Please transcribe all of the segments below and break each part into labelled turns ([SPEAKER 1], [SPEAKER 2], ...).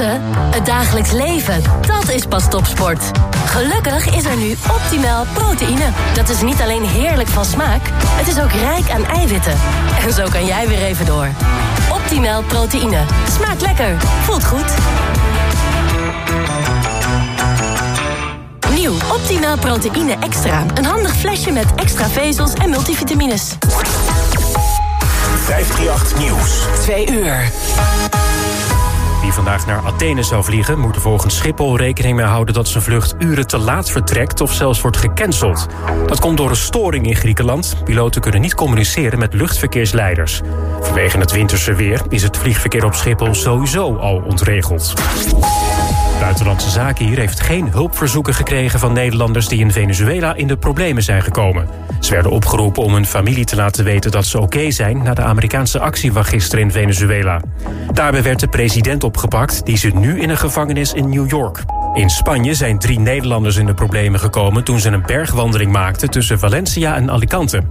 [SPEAKER 1] Sporten? Het dagelijks leven. Dat is pas topsport. Gelukkig is er nu optimaal proteïne. Dat is niet alleen heerlijk van smaak, het is ook rijk aan eiwitten. En zo kan jij weer even door. Optimaal proteïne. Smaakt lekker. Voelt goed. Nieuw Optimaal proteïne extra. Een handig flesje met extra vezels en multivitamines.
[SPEAKER 2] 538 Nieuws.
[SPEAKER 1] 2 uur.
[SPEAKER 3] Wie vandaag naar Athene zou vliegen, moet er volgens Schiphol rekening mee houden dat zijn vlucht uren te laat vertrekt of zelfs wordt gecanceld. Dat komt door een storing in Griekenland. Piloten kunnen niet communiceren met luchtverkeersleiders. Vanwege het winterse weer is het vliegverkeer op Schiphol sowieso al ontregeld. Buitenlandse Zaken hier heeft geen hulpverzoeken gekregen van Nederlanders die in Venezuela in de problemen zijn gekomen. Ze werden opgeroepen om hun familie te laten weten dat ze oké zijn na de Amerikaanse actie van gisteren in Venezuela. Daarbij werd de president opgepakt, die zit nu in een gevangenis in New York. In Spanje zijn drie Nederlanders in de problemen gekomen toen ze een bergwandeling maakten tussen Valencia en Alicante.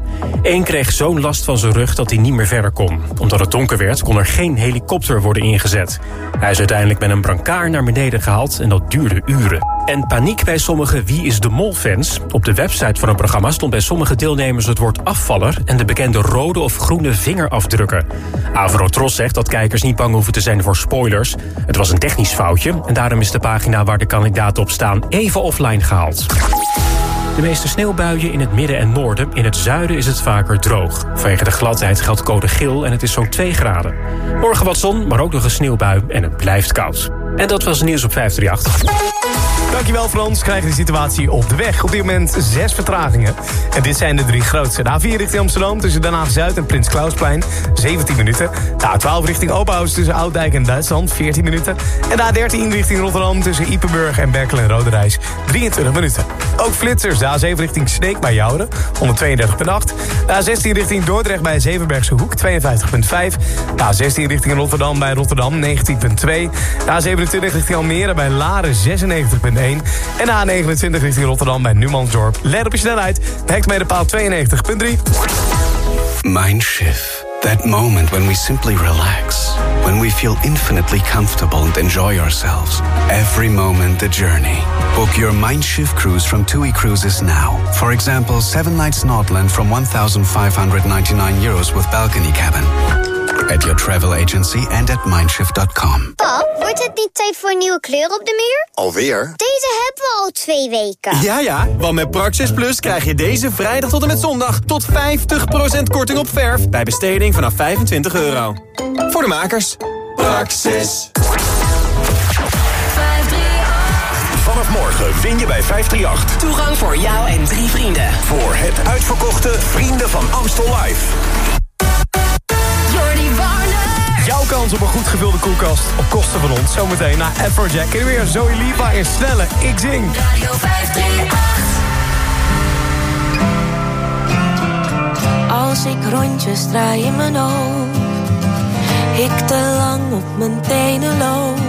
[SPEAKER 3] Eén kreeg zo'n last van zijn rug dat hij niet meer verder kon. Omdat het donker werd, kon er geen helikopter worden ingezet. Hij is uiteindelijk met een brancard naar beneden gehaald en dat duurde uren. En paniek bij sommige Wie is de Mol-fans. Op de website van het programma stond bij sommige deelnemers het woord afvaller... en de bekende rode of groene vingerafdrukken. Avrotros zegt dat kijkers niet bang hoeven te zijn voor spoilers. Het was een technisch foutje en daarom is de pagina waar de kandidaten op staan even offline gehaald. De meeste sneeuwbuien in het midden en noorden. In het zuiden is het vaker droog. Vanwege de gladheid geldt code geel en het is zo'n 2 graden. Morgen wat zon, maar ook nog een sneeuwbui en het blijft koud. En dat was nieuws op 538.
[SPEAKER 4] Dankjewel Frans. Krijgen de situatie op de weg. Op dit moment zes vertragingen. En dit zijn de drie grootste. De A4 richting Amsterdam tussen Den Haag-Zuid en Prins Klausplein 17 minuten. De A12 richting Openhuis tussen Ouddijk en Duitsland 14 minuten. En de A13 richting Rotterdam tussen Ipenburg en Berkel en Roderijs 23 minuten. Ook flitsers. De A7 richting Sneek bij Jouden 132,8. De A16 richting Dordrecht bij Zevenbergse Hoek 52,5. De A16 richting Rotterdam bij Rotterdam 19,2. De A27 richting Almere bij Laren 96,1. En A29 richting Rotterdam bij Numansdorp. Let op je snelheid. Hectometerpaal 92.3.
[SPEAKER 5] Mindshift. That moment when we simply relax. When we feel infinitely comfortable and enjoy ourselves. Every moment the journey. Book your Mindshift cruise from TUI Cruises now. For example, 7 nights Nordland from 1,599 euros with balcony cabin at your travel agency and at mindshift.com.
[SPEAKER 6] Pap, wordt het niet tijd voor een nieuwe kleur op de muur?
[SPEAKER 7] Alweer?
[SPEAKER 6] Deze hebben we al twee weken.
[SPEAKER 7] Ja, ja, want met Praxis Plus krijg je deze vrijdag tot en met zondag... tot 50% korting op verf bij besteding vanaf 25 euro. Voor de makers. Praxis.
[SPEAKER 2] Vanaf morgen win je bij 538.
[SPEAKER 1] Toegang voor jou en drie vrienden.
[SPEAKER 2] Voor het uitverkochte Vrienden van Amstel Live.
[SPEAKER 4] Op een goed gevulde koelkast op kosten van ons. Zometeen naar Afrojack. En weer Zoe Liva in Snelle. Ik zing.
[SPEAKER 1] Radio 538.
[SPEAKER 8] Als ik rondjes draai in mijn hoofd. Ik te lang op mijn tenen loop.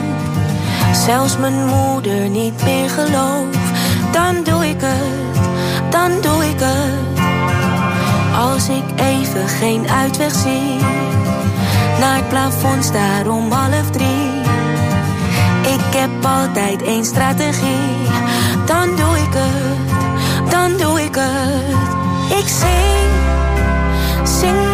[SPEAKER 8] Zelfs mijn moeder niet meer gelooft. Dan doe ik het, dan doe ik het. Als ik even geen uitweg zie naar het plafond staar om half drie. Ik heb altijd één strategie. Dan doe ik het, dan doe ik het. Ik zing, zing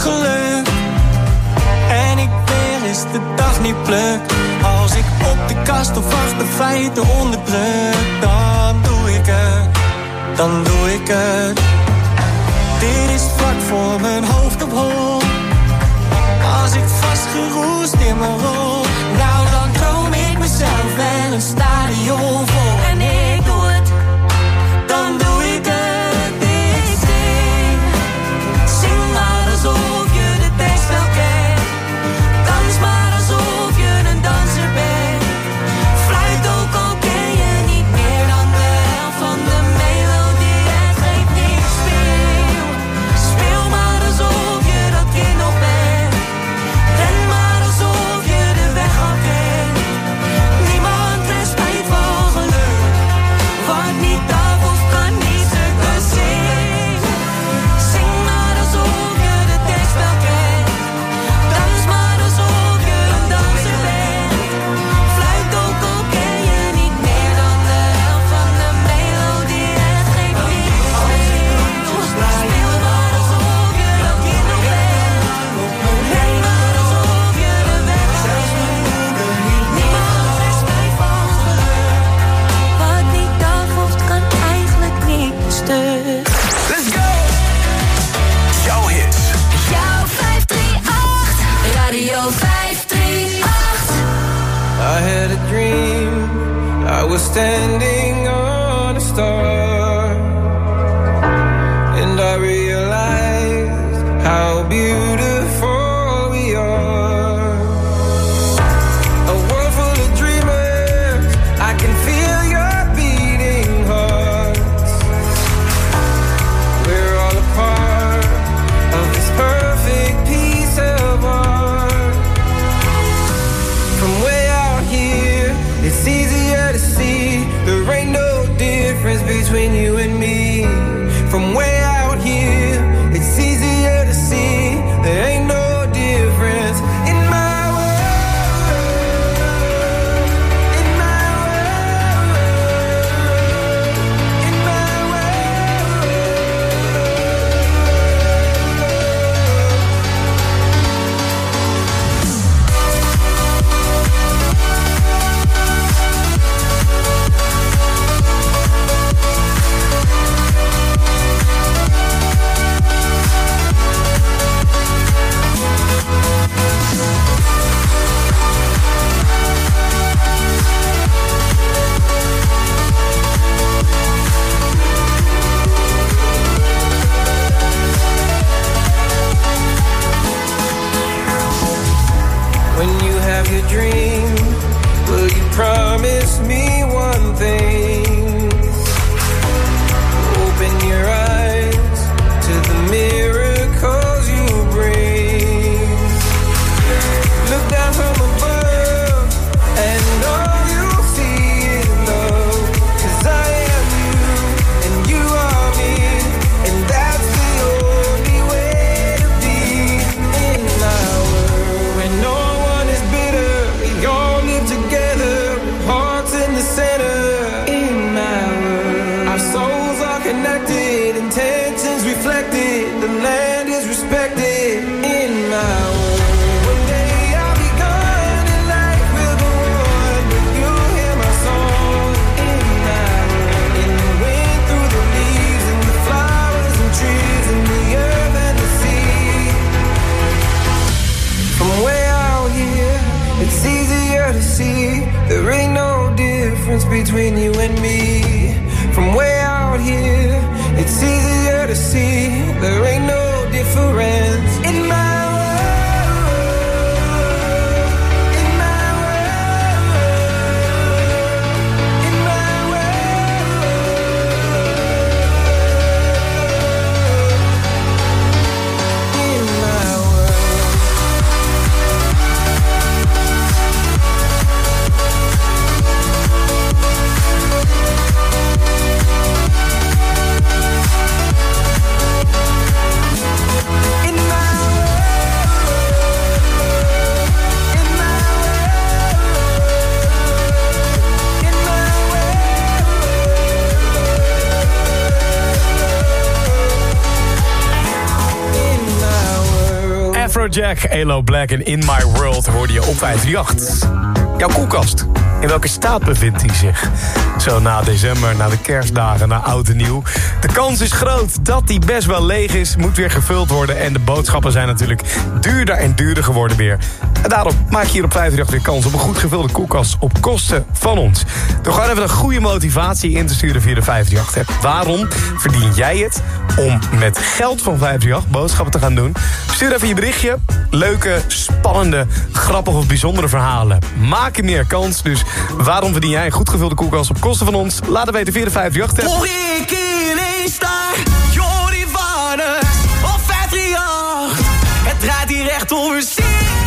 [SPEAKER 8] geluk. En ik weer is de dag niet pluk. Als ik op de
[SPEAKER 9] kast of achter feiten onderdruk dan doe ik het, dan doe ik het. Dit is vlak voor mijn hoofd op hol. Als ik vastgeroest in mijn rol, nou dan droom ik mezelf en een stadion vol. En ik
[SPEAKER 4] Jack, Elo Black en In My World hoorde je op 538. Jouw koelkast, in welke staat bevindt hij zich? Zo na december, na de kerstdagen, na oud en nieuw. De kans is groot dat die best wel leeg is, moet weer gevuld worden... en de boodschappen zijn natuurlijk duurder en duurder geworden weer. En daarom maak je hier op 538 weer kans op een goed gevulde koelkast op kosten van ons. Door gewoon even een goede motivatie in te sturen via de 538-app. Waarom verdien jij het om met geld van 538 boodschappen te gaan doen? Stuur even je berichtje. Leuke, spannende, grappige of bijzondere verhalen. Maak je meer kans. Dus waarom verdien jij een goed gevulde koelkast op kosten van ons? Laat het weten via de 538-app.
[SPEAKER 9] Ik Jordi op 538? Het draait hier echt om muziek.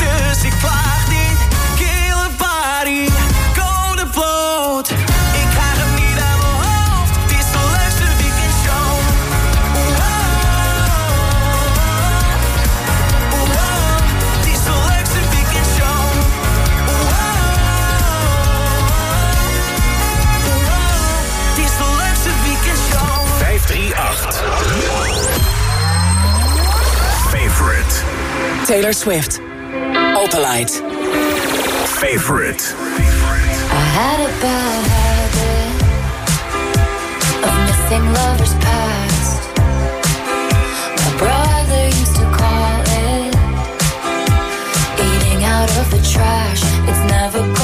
[SPEAKER 10] Taylor Swift. Opalite.
[SPEAKER 2] Favorite.
[SPEAKER 11] I had a bad habit of missing lovers past. My brother used to call it eating out of the trash. It's never.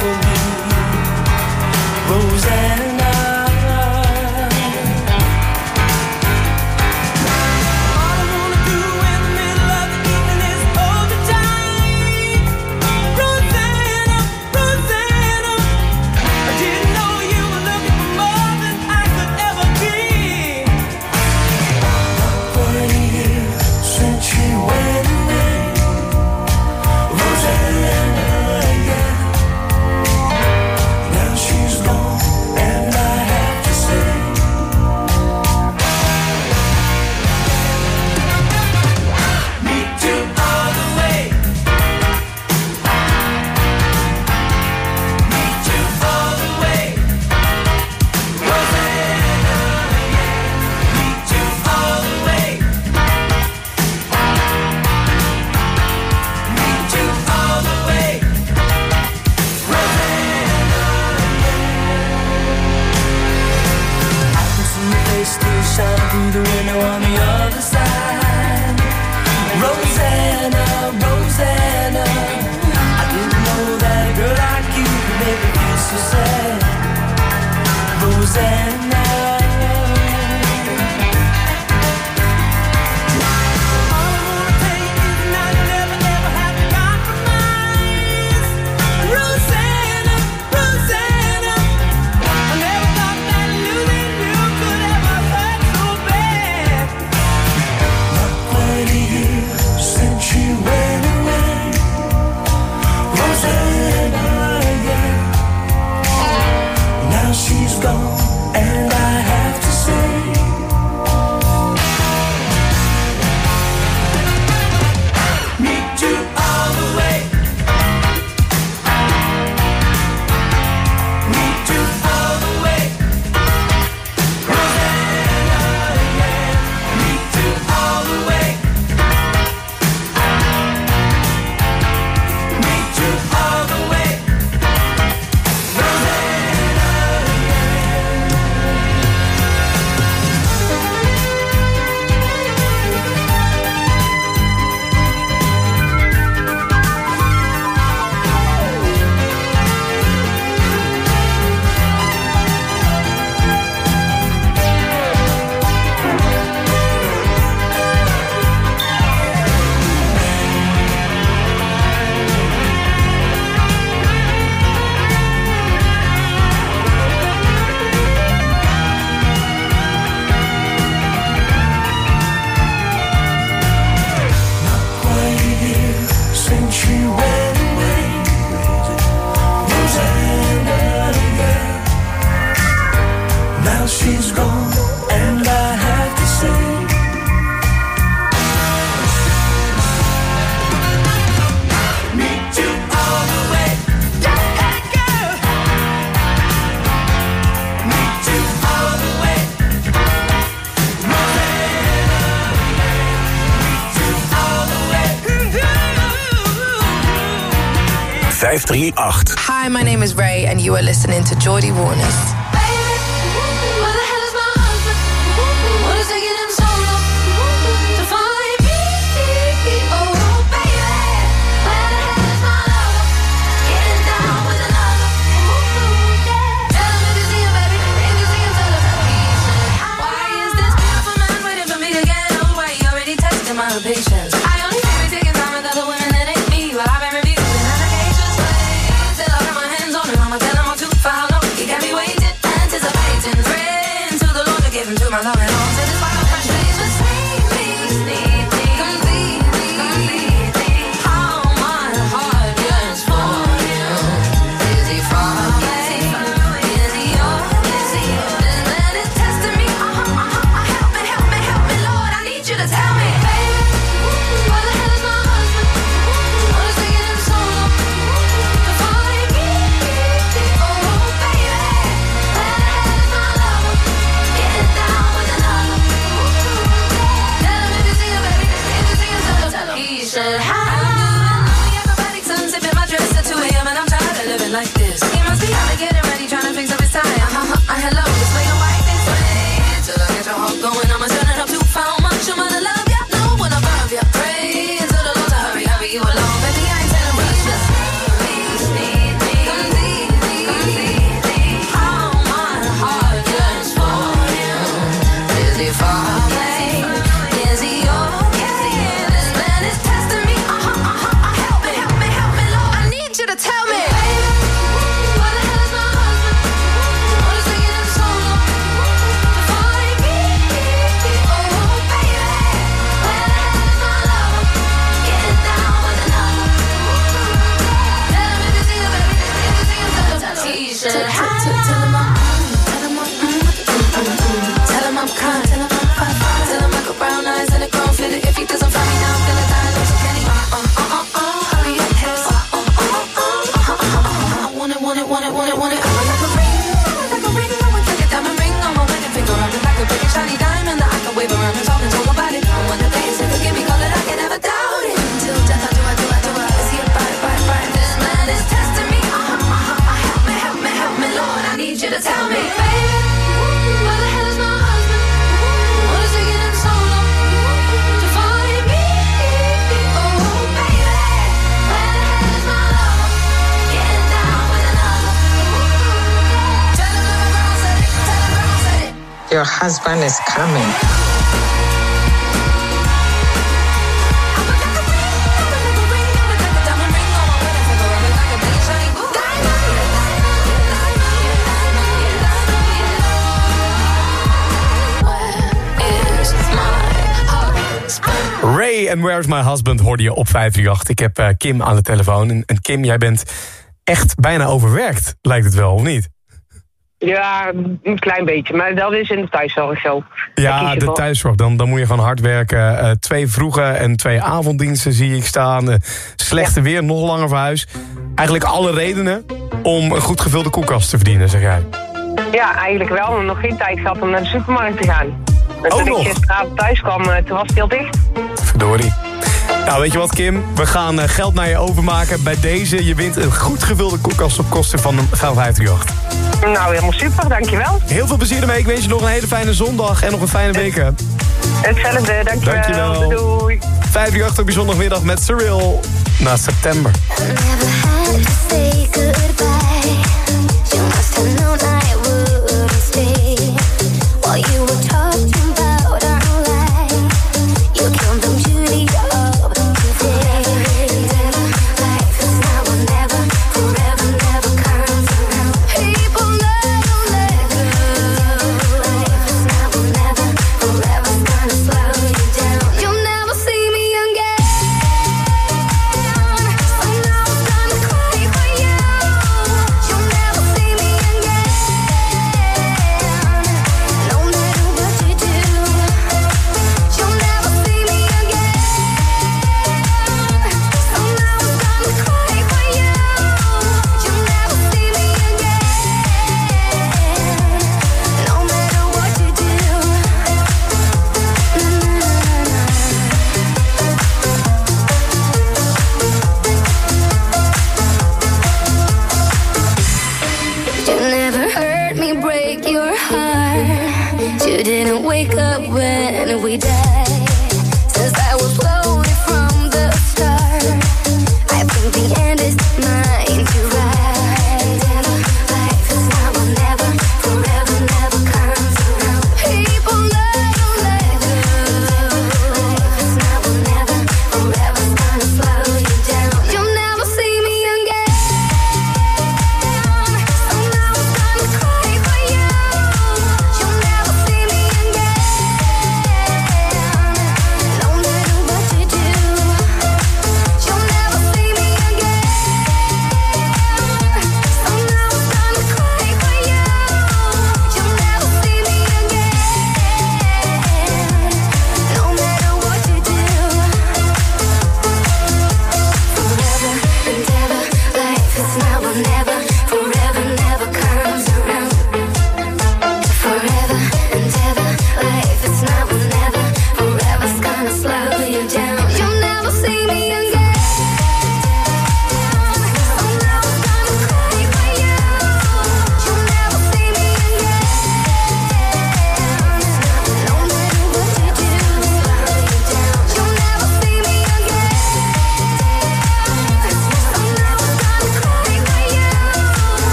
[SPEAKER 12] happening.
[SPEAKER 13] Roseanne.
[SPEAKER 14] Hi, my name is Ray, and you are listening to Geordie Warners.
[SPEAKER 15] Husband is
[SPEAKER 16] coming.
[SPEAKER 4] Ray and Where's My Husband hoorde je op 538. Ik heb eh, Kim aan de telefoon. En, en Kim, jij bent echt bijna overwerkt, lijkt het wel, of niet?
[SPEAKER 17] Ja, een klein beetje. Maar dat is in de thuiszorg zo.
[SPEAKER 4] Ja, de
[SPEAKER 17] voor.
[SPEAKER 4] thuiszorg. Dan, dan moet je gewoon hard werken. Eh, twee vroege en twee avonddiensten zie ik staan. Eh, slechte weer, nog langer voor huis. Eigenlijk alle redenen om een goed gevulde koelkast te verdienen, zeg jij.
[SPEAKER 17] Ja, eigenlijk wel. Maar nog geen tijd gehad om naar de supermarkt te gaan. En
[SPEAKER 4] Oh,
[SPEAKER 17] toen
[SPEAKER 4] nog?
[SPEAKER 17] ik gisteravond thuis kwam, eh, toen was het heel dicht.
[SPEAKER 4] Verdorie. Nou, weet je wat, Kim? We gaan eh, geld naar je overmaken. Bij deze, je wint een goed gevulde koelkast op kosten van een Gaal 538.
[SPEAKER 17] Nou, helemaal super. Dankjewel.
[SPEAKER 4] Heel veel plezier ermee. Ik wens je nog een hele fijne zondag en nog een fijne week.
[SPEAKER 17] Hetzelfde. Dankjewel.
[SPEAKER 4] Dankjewel.
[SPEAKER 17] Doei.
[SPEAKER 4] 538 op je zondagmiddag met Surreal na september.
[SPEAKER 11] say goodbye.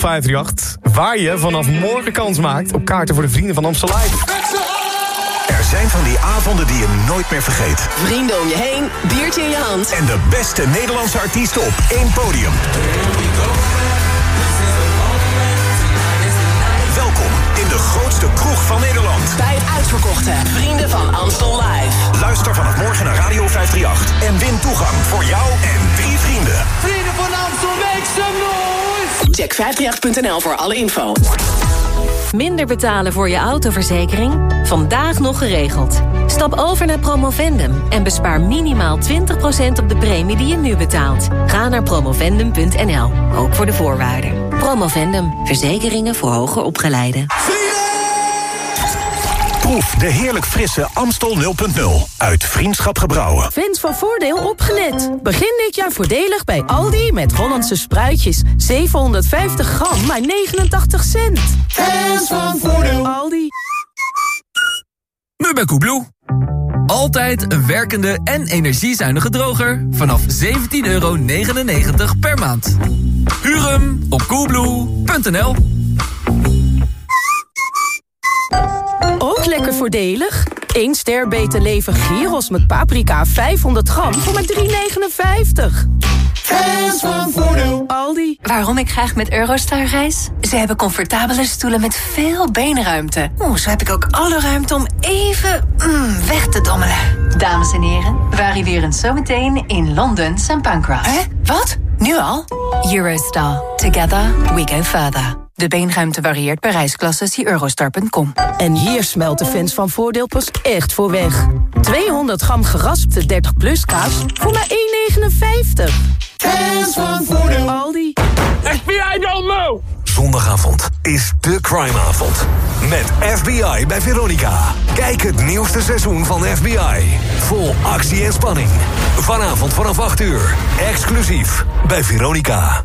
[SPEAKER 4] Op 538. Waar je vanaf morgen kans maakt op kaarten voor de Vrienden van Amstel Live.
[SPEAKER 2] Er zijn van die avonden die je nooit meer vergeet.
[SPEAKER 10] Vrienden om je heen, biertje in je hand.
[SPEAKER 2] En de beste Nederlandse artiesten op één podium. Welkom in de grootste kroeg van Nederland.
[SPEAKER 10] Bij het uitverkochte Vrienden van Amstel Live.
[SPEAKER 2] Luister vanaf morgen naar Radio 538 en win toegang voor jou en drie vrienden.
[SPEAKER 10] Vrienden van Amstel, make some noise! Check 538.nl voor alle info.
[SPEAKER 1] Minder betalen voor je autoverzekering? Vandaag nog geregeld. Stap over naar Promovendum en bespaar minimaal 20% op de premie die je nu betaalt. Ga naar promovendum.nl, ook voor de voorwaarden. Promovendum, verzekeringen voor hoger opgeleiden.
[SPEAKER 2] Proef de heerlijk frisse Amstel 0.0 uit Vriendschap Gebrouwen.
[SPEAKER 18] Fans van Voordeel opgelet. Begin dit jaar voordelig bij Aldi met Hollandse spruitjes. 750 gram, maar 89 cent.
[SPEAKER 19] Fans van Voordeel.
[SPEAKER 18] Aldi.
[SPEAKER 19] Nu bij Koebloe. Altijd een werkende en energiezuinige droger vanaf 17,99 euro per maand. Huur hem op coolblue.nl.
[SPEAKER 18] Ook lekker voordelig. 1 ster beter leven gyros met paprika 500 gram voor maar 3,59. Fans van Voordeel. Aldi.
[SPEAKER 20] Waarom ik graag met Eurostar reis? Ze hebben comfortabele stoelen met veel beenruimte. Oeh, zo heb ik ook alle ruimte om even mm, weg te dommelen. Dames en heren, we arriveren zometeen in Londen St. Pancras. Hè? Wat? Nu al? Eurostar. Together we go further. De beenruimte varieert per reisklasse. Zie eurostar.com.
[SPEAKER 18] En hier smelt de fans van Voordeel pas echt voor weg. 200 gram geraspte 30 plus kaas voor maar 1,59. Fans van Voordeel. Aldi.
[SPEAKER 2] FBI don't know! Zondagavond is de crimeavond. Met FBI bij Veronica. Kijk het nieuwste seizoen van FBI. Vol actie en spanning. Vanavond vanaf 8 uur. Exclusief bij Veronica.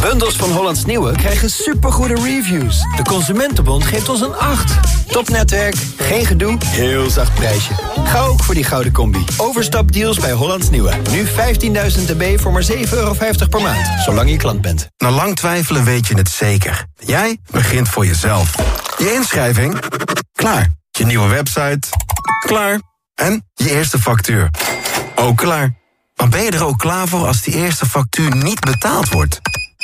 [SPEAKER 21] Bundels van Hollands Nieuwe krijgen supergoede reviews. De Consumentenbond geeft ons een 8. Topnetwerk, geen gedoe, heel zacht prijsje. Ga ook voor die gouden combi. Overstapdeals bij Hollands Nieuwe. Nu 15.000 dB voor maar 7,50 euro per maand. Zolang je klant bent.
[SPEAKER 22] Na lang twijfelen weet je het zeker. Jij begint voor jezelf. Je inschrijving? Klaar. Je nieuwe website? Klaar. En je eerste factuur? Ook klaar. Maar ben je er ook klaar voor als die eerste factuur niet betaald wordt?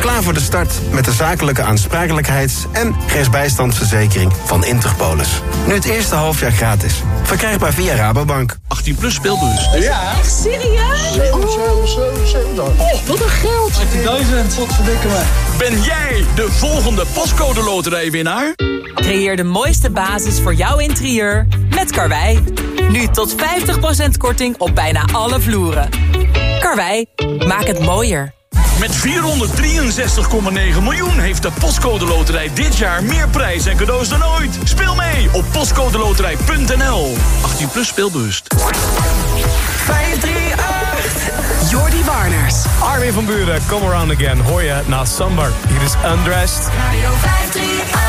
[SPEAKER 22] Klaar voor de start met de zakelijke aansprakelijkheids- en rechtsbijstandsverzekering van Interpolis. Nu het eerste halfjaar gratis. Verkrijgbaar via Rabobank.
[SPEAKER 19] 18 plus speelbus.
[SPEAKER 20] Ja. Echt serieus?
[SPEAKER 19] Oh, wat een geld. 18.000. Wat verdikken me. Ben jij de volgende postcode loterijwinnaar?
[SPEAKER 23] Creëer de mooiste basis voor jouw interieur met Karwei. Nu tot 50% korting op bijna alle vloeren. Karwei, maak het mooier.
[SPEAKER 19] Met 463,9 miljoen heeft de Postcode Loterij dit jaar meer prijs en cadeaus dan ooit. Speel mee op postcodeloterij.nl. 18 plus speelbewust.
[SPEAKER 10] 538. Jordi Warners.
[SPEAKER 4] Armin van Buren, Come Around Again. Hoor je na Sambar. Hier is Undressed.
[SPEAKER 10] Radio 538.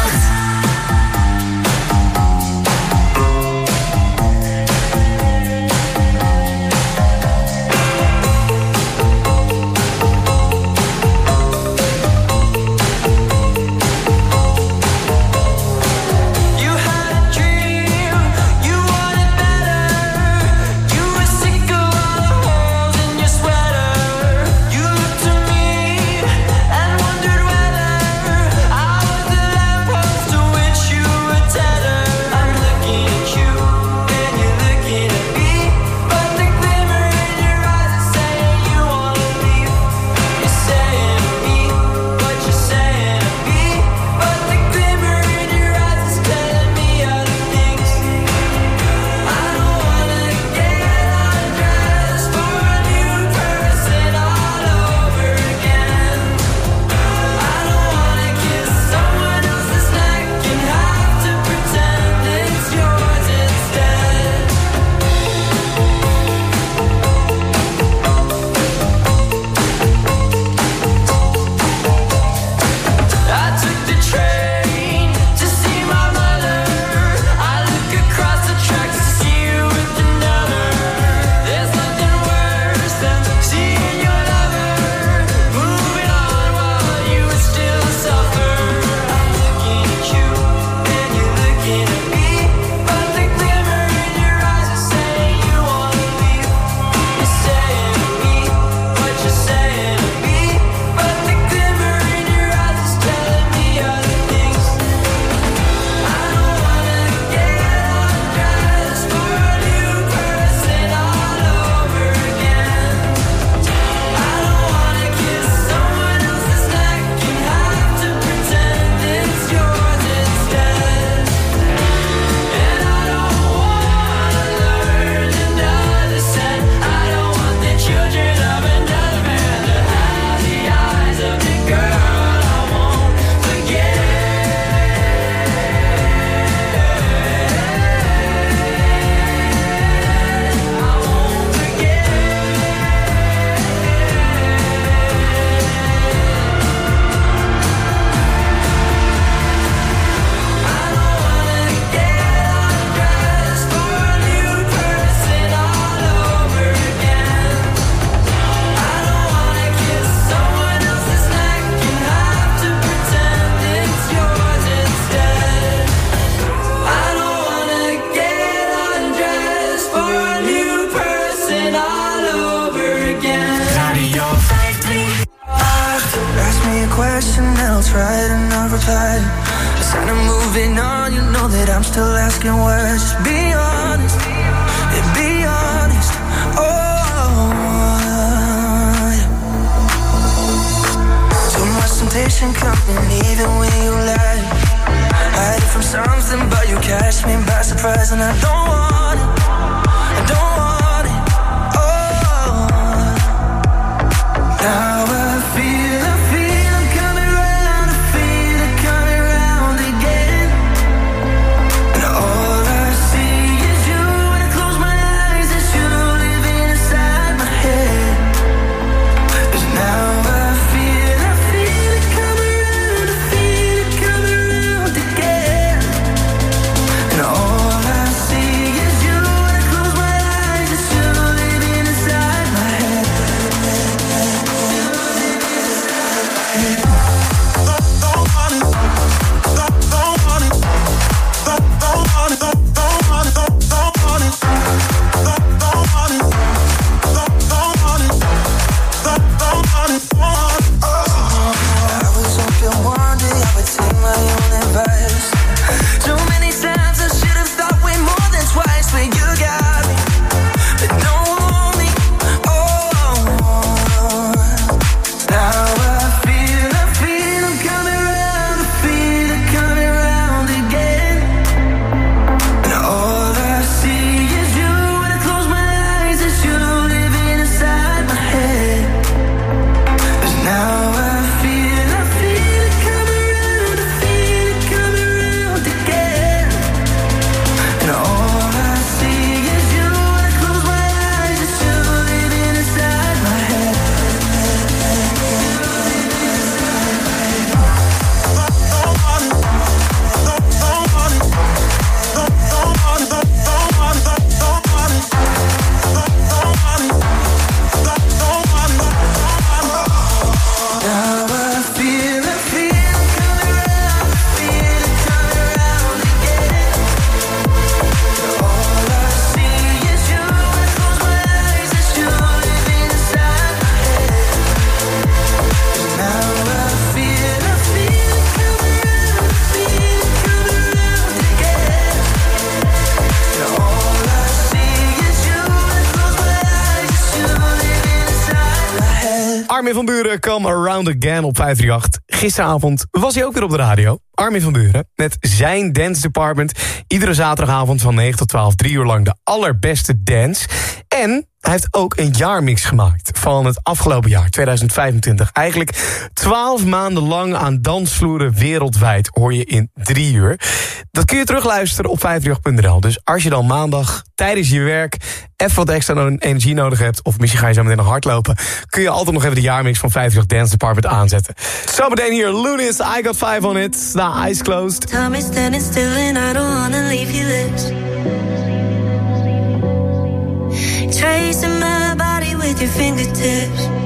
[SPEAKER 4] De Gan op 538. Gisteravond was hij ook weer op de radio. Armin van Buren met zijn dance department. Iedere zaterdagavond van 9 tot 12, 3 uur lang de allerbeste dance. En hij heeft ook een jaarmix gemaakt van het afgelopen jaar, 2025. Eigenlijk 12 maanden lang aan dansvloeren wereldwijd hoor je in drie uur. Dat kun je terugluisteren op 538.nl. Dus als je dan maandag tijdens je werk even wat extra energie nodig hebt... of misschien ga je zo meteen nog hardlopen... kun je altijd nog even de jaarmix van 50 Dance Department aanzetten. Zometeen hier, Lunis, I Got Five on It, na Eyes Closed.
[SPEAKER 24] Time is standing still and I don't wanna leave you. your fingertips.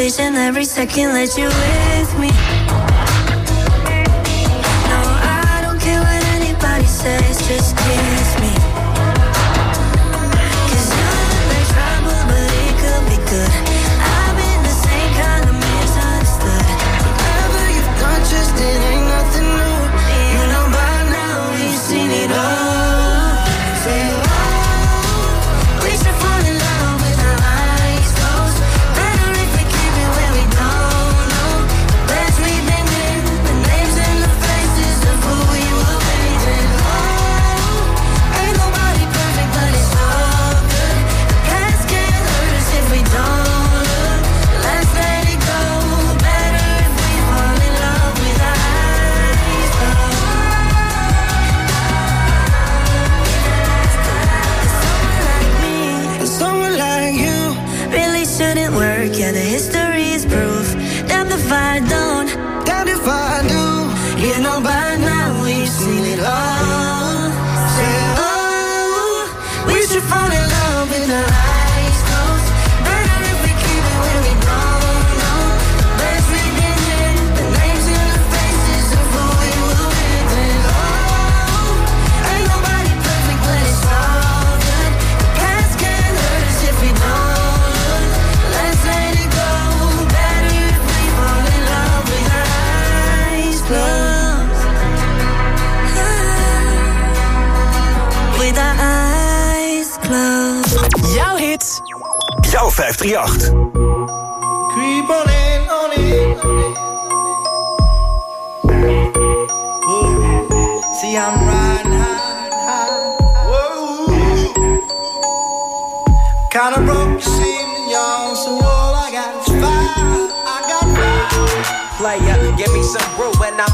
[SPEAKER 24] vision every second that you with me.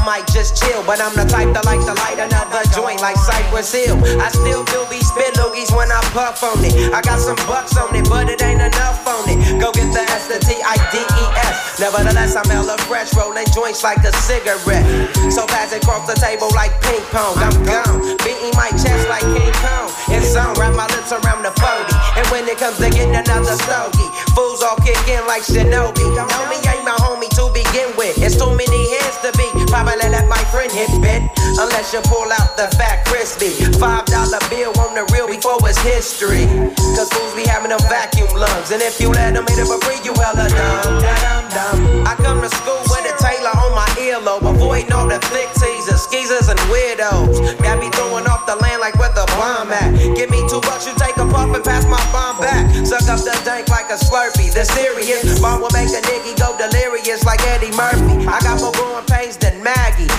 [SPEAKER 25] Might just chill. But I'm the type that like to light another joint like Cypress Hill. I still do these spit loogies when I puff on it. I got some bucks on it, but it ain't enough on it. Go the S, the T, I, D, E, S. Nevertheless, I'm hella fresh, rolling joints like a cigarette. So fast it cross the table like ping pong. I'm gone, beating my chest like King Kong. It's on, wrap my lips around the 40. And when it comes to getting another stogie, fools all kick in like Shinobi. Homie ain't my homie to begin with. It's too many hands to be. Probably let my friend hit bit. Unless you pull out the fat crispy. Five dollar bill on the real before it's history. Cause fools be having them vacuum lungs. And if you let them hit it for free, you hella. Dumb, dumb. I come to school with a Taylor on my earlobe. Avoiding all the flick teasers, skeezers, and weirdos. Got me throwing off the land like where the bomb at. Give me two bucks, you take a puff and pass my bomb back. Suck up the dank like a slurpee. The serious bomb will make a nigga go delirious like Eddie Murphy. I got more growing pains than Maggie.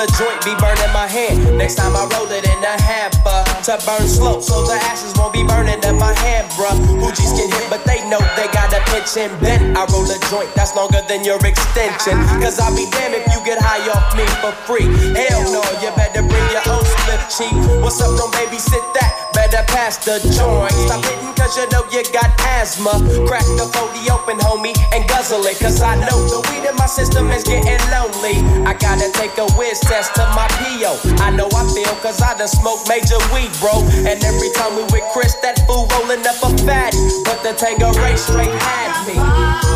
[SPEAKER 25] The joint be burning my hand. Next time I roll it in a hamper to burn slow, so the ashes won't be burning in my hand, bruh. Hoogies get hit, but they know they got a pitch and bent. I roll a joint that's longer than your extension. Cause I'll be damned if you get high off me for free. Hell no, you better bring your own cheap. What's up, don't babysit that? Better pass the joint. Stop hitting cause you know you got asthma. Crack the 40 open, homie, and guzzle it. Cause I know the weed in my system is getting lonely. I gotta take a whiz test to my PO. I know I feel cause I done smoked major weed, bro. And every time we with Chris, that fool rolling up a fatty. But the Tangeray straight had me.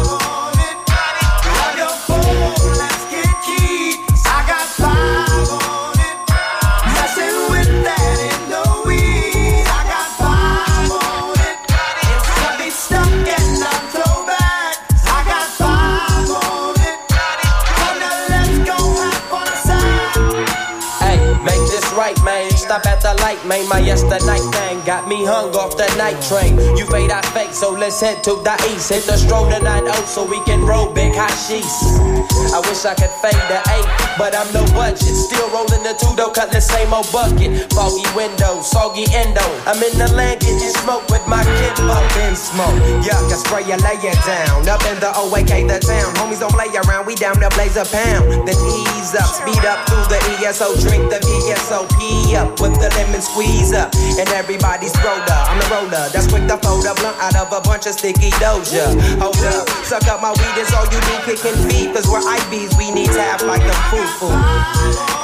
[SPEAKER 25] Right, man. Stop at the light, man. My yesterday thing got me hung off the night train. You fade, I fake, so let's head to the east. Hit the stroll tonight, oh, so we can roll big hot sheets. I wish I could fade the eight, but I'm no budget. Still rolling the two though, cut the same old bucket. Foggy window, soggy endo. I'm in the land getting smoke with my kid up in smoke. Yuck, I spray you, lay it down. Up in the OAK, the town. Homies don't play around, we down to blaze a pound. Then ease up, speed up through the ESO, drink the VSOP up with the lemon squeeze up. And everybody's roller, I'm the roller. That's quick to fold a blunt out of a bunch of sticky doja. Hold up, suck up my weed, it's all you need, kicking feet. Cause we're IBs, we need tap like the foo foo.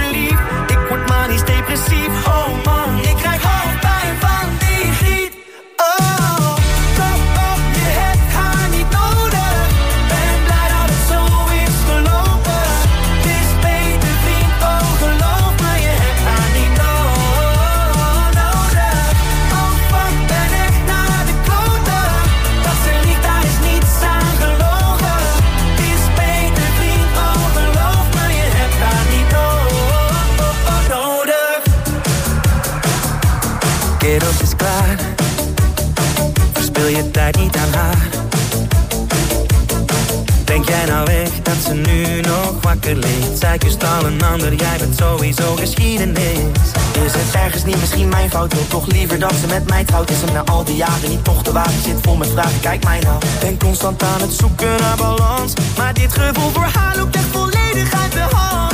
[SPEAKER 13] de jaren niet toch de waarheid zit vol met vragen, kijk mij nou. Ben constant aan het zoeken naar balans. Maar dit gevoel voor haar loopt echt volledig uit de hand.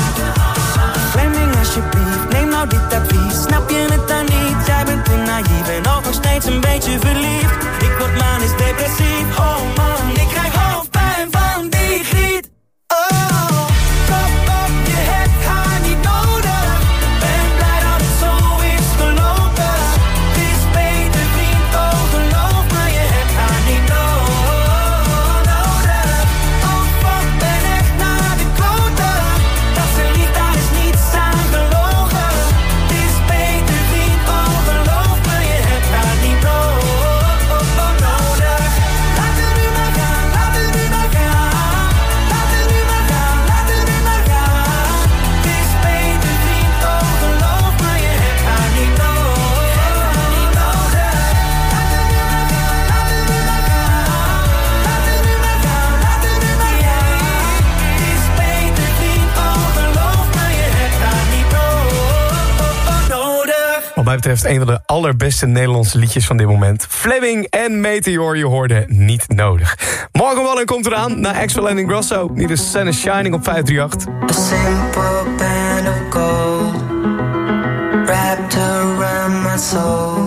[SPEAKER 13] Fleming alsjeblieft, neem nou dit advies. Snap je het dan niet? Jij bent te naïef en ook nog steeds een beetje verliefd. Ik word manisch depressief, oh.
[SPEAKER 4] betreft een van de allerbeste Nederlandse liedjes van dit moment. Fleming en Meteor, je hoorde niet nodig. Morgenwallen komt eraan naar Axel Landing Grosso. Niet de Sun is Shining op 538.
[SPEAKER 24] A simple band of gold Wrapped around my soul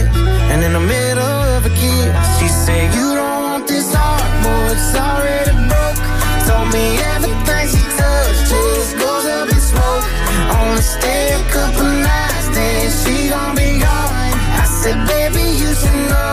[SPEAKER 24] stay a couple nights, then she gon' be gone. I said, baby, you should know.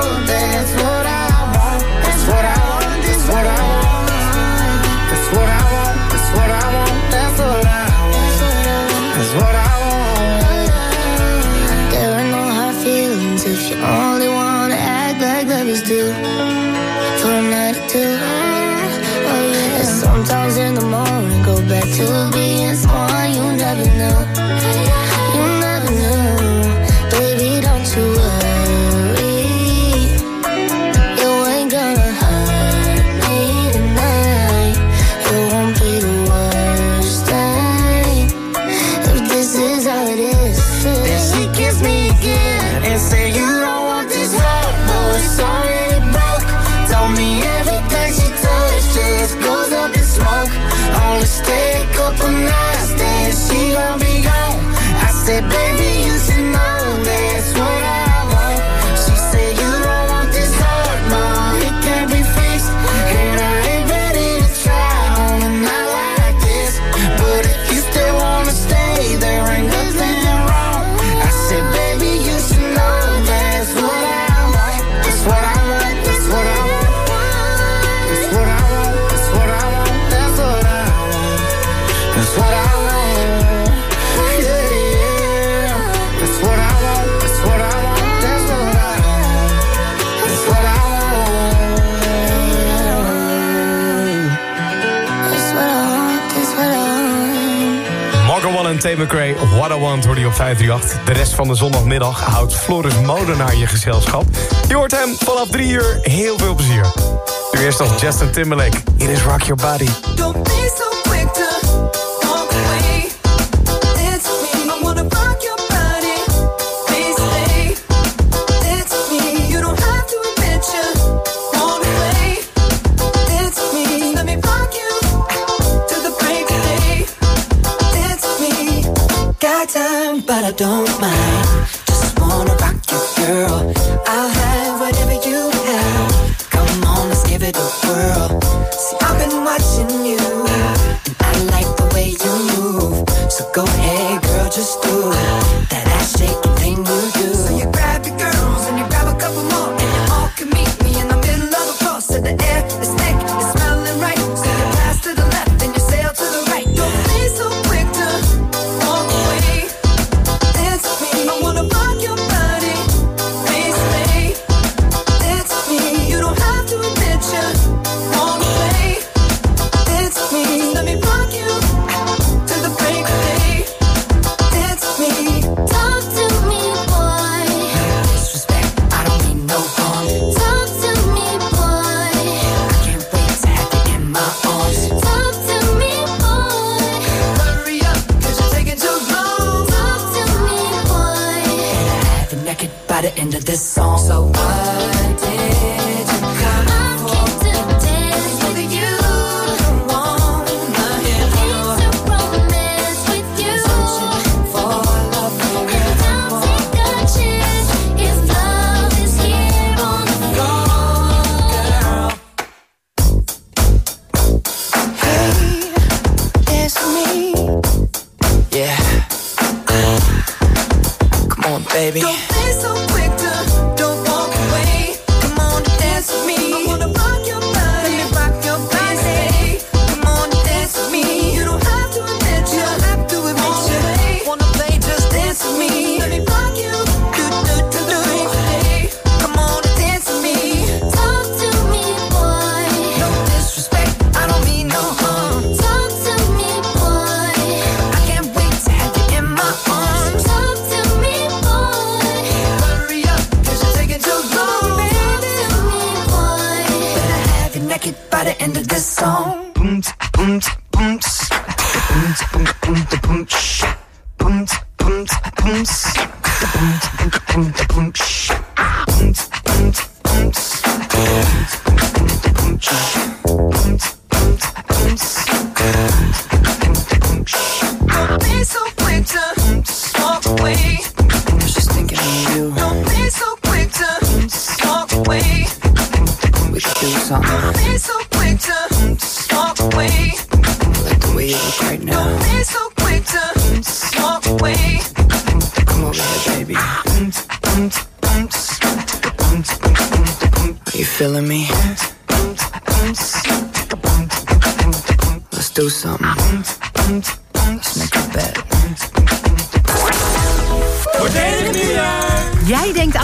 [SPEAKER 4] Steve McRae, What I Want, wordt je op 538. De rest van de zondagmiddag houdt Floris Modenaar je gezelschap. Je hoort hem vanaf 3 uur. Heel veel plezier. Nu eerst nog Justin Timberlake. It is Rock Your Body.
[SPEAKER 26] Don't be so don't mind. Come
[SPEAKER 27] here,
[SPEAKER 26] baby.
[SPEAKER 28] Are you feeling me? Let's do something.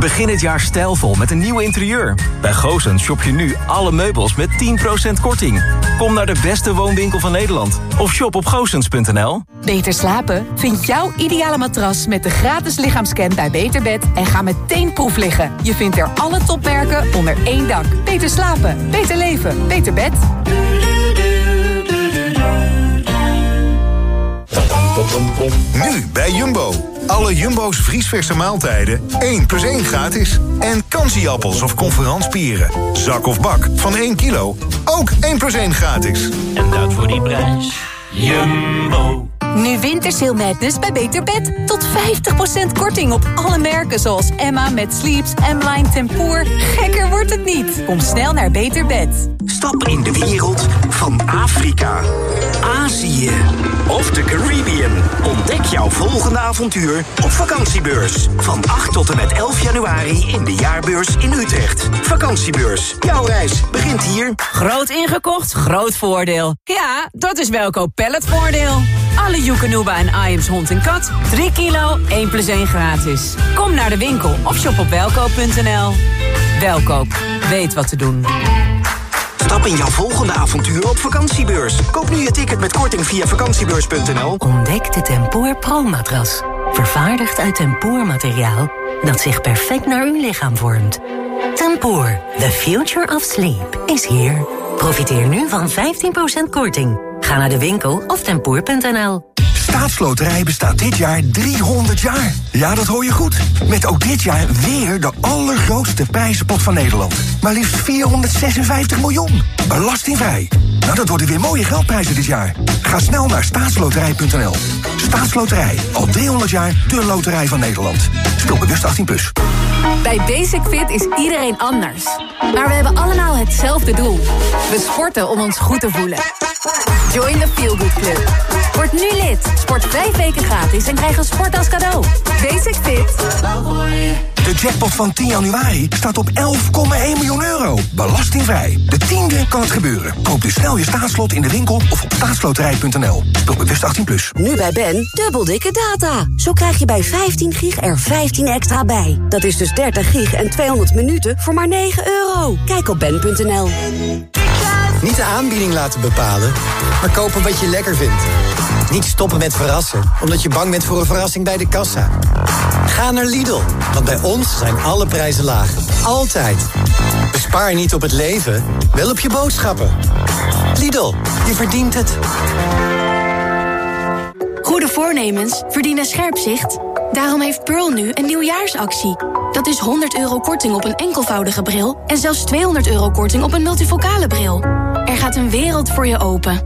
[SPEAKER 29] Begin het jaar stijlvol met een nieuw interieur. Bij Goosens shop je nu alle meubels met 10% korting. Kom naar de beste woonwinkel van Nederland. Of shop op goosens.nl.
[SPEAKER 30] Beter slapen? Vind jouw ideale matras met de gratis lichaamscan bij Beterbed en ga meteen proef liggen. Je vindt er alle topmerken onder één dak. Beter slapen, beter leven, beter bed.
[SPEAKER 31] Nu bij Jumbo. Alle Jumbo's vriesverse maaltijden 1 plus 1 gratis. En kansieappels of conferanspieren. Zak of bak van 1 kilo. Ook 1 plus 1 gratis.
[SPEAKER 32] En dat voor die prijs. Jumbo.
[SPEAKER 30] Nu Wintersail Madness bij Beter Bed. Tot 50% korting op alle merken zoals Emma met Sleeps, M-Line Tempoor. Gekker wordt het niet. Kom snel naar Beter Bed.
[SPEAKER 2] Stap in de wereld van Afrika, Azië of de Caribbean. Ontdek jouw volgende avontuur op vakantiebeurs. Van 8 tot en met 11 januari in de jaarbeurs in Utrecht. Vakantiebeurs. Jouw reis begint hier.
[SPEAKER 23] Groot ingekocht, groot voordeel. Ja, dat is Welkoop Palletvoordeel. Alle Joekanuba en Iams hond en kat. 3 kilo, 1 plus 1 gratis. Kom naar de winkel of shop op welkoop.nl. Welkoop, weet wat te doen.
[SPEAKER 2] Stap in jouw volgende avontuur op vakantiebeurs. Koop nu je ticket met korting via vakantiebeurs.nl.
[SPEAKER 33] Ontdek de Tempoor Pro-matras. Vervaardigd uit tempoormateriaal dat zich perfect naar uw lichaam vormt. Tempoor, the future of sleep, is here. Profiteer nu van 15% korting. Ga naar de winkel of tempoor.nl.
[SPEAKER 34] Staatsloterij bestaat dit jaar 300 jaar. Ja, dat hoor je goed. Met ook dit jaar weer de allergrootste prijzenpot van Nederland. Maar liefst 456 miljoen. Belastingvrij. Nou, dat worden weer mooie geldprijzen dit jaar. Ga snel naar staatsloterij.nl. Staatsloterij. Al 300 jaar de loterij van Nederland. Speel bewust 18+. Plus.
[SPEAKER 18] Bij Basic Fit is iedereen anders. Maar we hebben allemaal hetzelfde doel. We sporten om ons goed te voelen. Join the Feel Good Club. Word nu lid. Sport vijf weken gratis en krijg een sport als cadeau. Basic Fit.
[SPEAKER 34] De jackpot van 10 januari staat op 11,1 miljoen euro. Belastingvrij. De tiende kan het gebeuren. Koop dus snel je staatslot in de winkel of op staatsloterij.nl. Speel bewust 18+. Plus.
[SPEAKER 35] Nu bij Ben, dubbel dikke data. Zo krijg je bij 15 gig er 15 extra bij. Dat is dus 30 gig en 200 minuten voor maar 9 euro. Kijk op ben.nl.
[SPEAKER 21] Niet de aanbieding laten bepalen, maar kopen wat je lekker vindt. Niet stoppen met verrassen, omdat je bang bent voor een verrassing bij de kassa. Ga naar Lidl, want bij ons zijn alle prijzen laag. Altijd. Bespaar niet op het leven, wel op je boodschappen. Lidl, je verdient het.
[SPEAKER 18] Goede voornemens verdienen scherp zicht. Daarom heeft Pearl nu een nieuwjaarsactie. Dat is 100 euro korting op een enkelvoudige bril... en zelfs 200 euro korting op een multifocale bril. Er gaat een wereld voor je open.